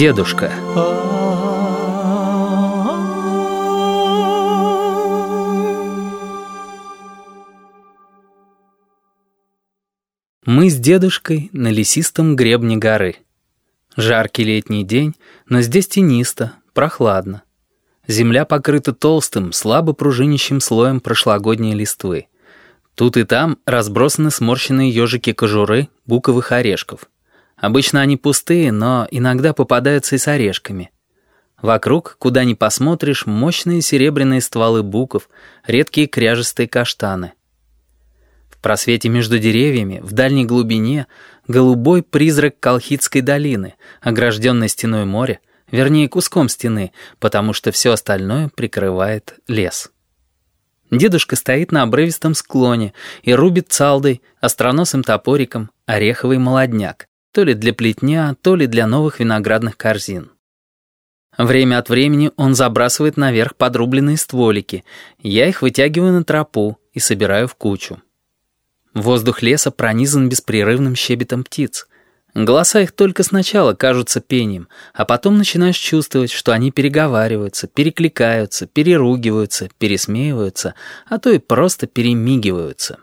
Дедушка. Мы с дедушкой на лесистом гребне горы. Жаркий летний день, но здесь тенисто, прохладно. Земля покрыта толстым, слабо пружинящим слоем прошлогодней листвы. Тут и там разбросаны сморщенные ежики кожуры буковых орешков. Обычно они пустые, но иногда попадаются и с орешками. Вокруг, куда ни посмотришь, мощные серебряные стволы буков, редкие кряжестые каштаны. В просвете между деревьями, в дальней глубине, голубой призрак Колхидской долины, огражденной стеной моря, вернее куском стены, потому что все остальное прикрывает лес. Дедушка стоит на обрывистом склоне и рубит цалдой, остроносым топориком, ореховый молодняк, то ли для плетня, то ли для новых виноградных корзин. Время от времени он забрасывает наверх подрубленные стволики, я их вытягиваю на тропу и собираю в кучу. Воздух леса пронизан беспрерывным щебетом птиц. Голоса их только сначала кажутся пением, а потом начинаешь чувствовать, что они переговариваются, перекликаются, переругиваются, пересмеиваются, а то и просто перемигиваются.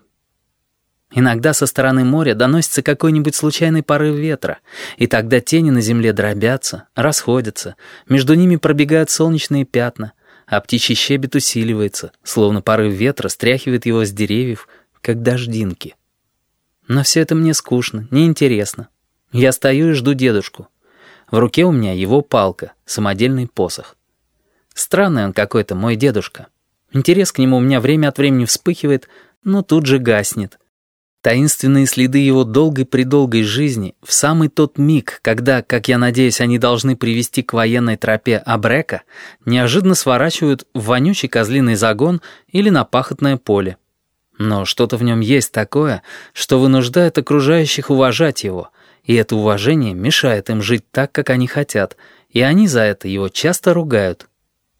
Иногда со стороны моря доносится какой-нибудь случайный порыв ветра, и тогда тени на земле дробятся, расходятся, между ними пробегают солнечные пятна, а птичий щебет усиливается, словно порыв ветра стряхивает его с деревьев, как дождинки. Но все это мне скучно, неинтересно. Я стою и жду дедушку. В руке у меня его палка, самодельный посох. Странный он какой-то, мой дедушка. Интерес к нему у меня время от времени вспыхивает, но тут же гаснет — Таинственные следы его долгой-предолгой жизни в самый тот миг, когда, как я надеюсь, они должны привести к военной тропе Абрека, неожиданно сворачивают в вонючий козлиный загон или на пахотное поле. Но что-то в нем есть такое, что вынуждает окружающих уважать его, и это уважение мешает им жить так, как они хотят, и они за это его часто ругают.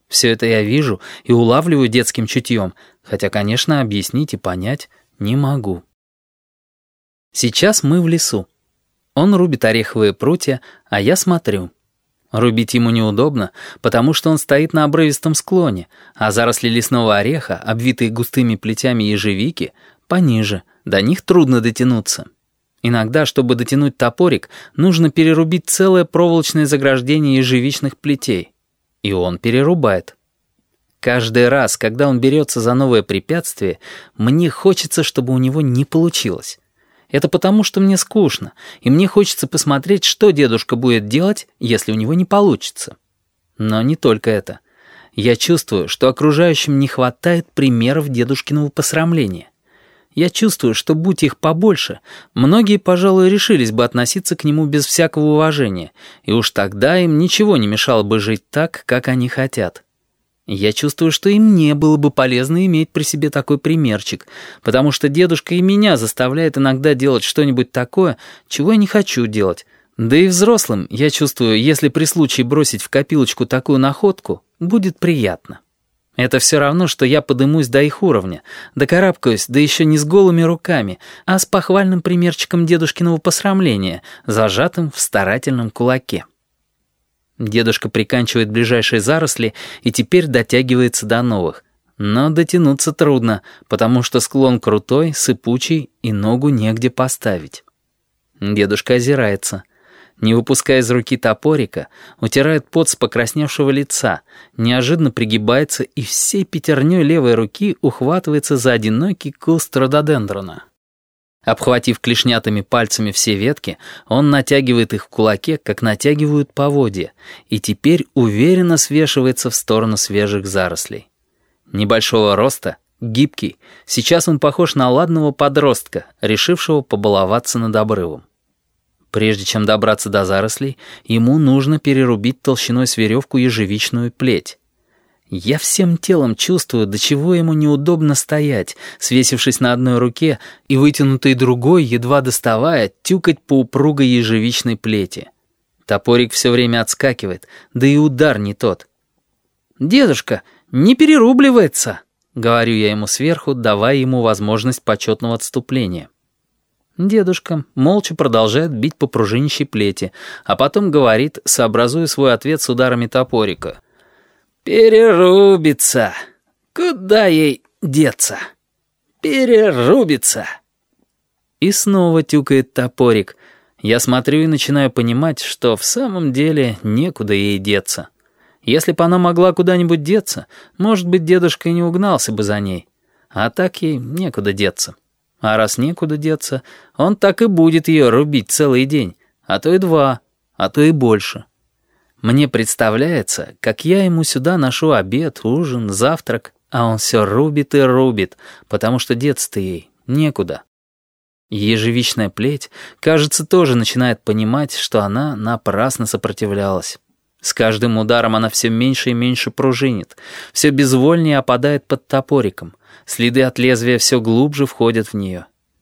Все это я вижу и улавливаю детским чутьем, хотя, конечно, объяснить и понять не могу. Сейчас мы в лесу. Он рубит ореховые прутья, а я смотрю. Рубить ему неудобно, потому что он стоит на обрывистом склоне, а заросли лесного ореха, обвитые густыми плетями ежевики, пониже, до них трудно дотянуться. Иногда, чтобы дотянуть топорик, нужно перерубить целое проволочное заграждение ежевичных плетей. И он перерубает. Каждый раз, когда он берется за новое препятствие, мне хочется, чтобы у него не получилось. Это потому, что мне скучно, и мне хочется посмотреть, что дедушка будет делать, если у него не получится. Но не только это. Я чувствую, что окружающим не хватает примеров дедушкиного посрамления. Я чувствую, что будь их побольше, многие, пожалуй, решились бы относиться к нему без всякого уважения, и уж тогда им ничего не мешало бы жить так, как они хотят. Я чувствую, что и мне было бы полезно иметь при себе такой примерчик, потому что дедушка и меня заставляет иногда делать что-нибудь такое, чего я не хочу делать. Да и взрослым, я чувствую, если при случае бросить в копилочку такую находку, будет приятно. Это все равно, что я подымусь до их уровня, докарабкаюсь, да еще не с голыми руками, а с похвальным примерчиком дедушкиного посрамления, зажатым в старательном кулаке. Дедушка приканчивает ближайшие заросли и теперь дотягивается до новых. Но дотянуться трудно, потому что склон крутой, сыпучий и ногу негде поставить. Дедушка озирается. Не выпуская из руки топорика, утирает пот с покрасневшего лица, неожиданно пригибается и всей пятерней левой руки ухватывается за одинокий куст рододендрона. Обхватив клешнятыми пальцами все ветки, он натягивает их в кулаке, как натягивают поводья, и теперь уверенно свешивается в сторону свежих зарослей. Небольшого роста, гибкий, сейчас он похож на ладного подростка, решившего побаловаться над обрывом. Прежде чем добраться до зарослей, ему нужно перерубить толщиной с веревку ежевичную плеть. Я всем телом чувствую, до чего ему неудобно стоять, свесившись на одной руке и вытянутой другой, едва доставая, тюкать по упругой ежевичной плети. Топорик все время отскакивает, да и удар не тот. «Дедушка, не перерубливается!» — говорю я ему сверху, давая ему возможность почетного отступления. Дедушка молча продолжает бить по пружинищей плети, а потом говорит, сообразуя свой ответ с ударами топорика. «Перерубится! Куда ей деться? Перерубится!» И снова тюкает топорик. Я смотрю и начинаю понимать, что в самом деле некуда ей деться. Если бы она могла куда-нибудь деться, может быть, дедушка и не угнался бы за ней. А так ей некуда деться. А раз некуда деться, он так и будет ее рубить целый день, а то и два, а то и больше. Мне представляется, как я ему сюда ношу обед, ужин, завтрак, а он все рубит и рубит, потому что деться-то ей некуда. Ежевичная плеть, кажется, тоже начинает понимать, что она напрасно сопротивлялась. С каждым ударом она все меньше и меньше пружинит, все безвольнее опадает под топориком, следы от лезвия все глубже входят в нее.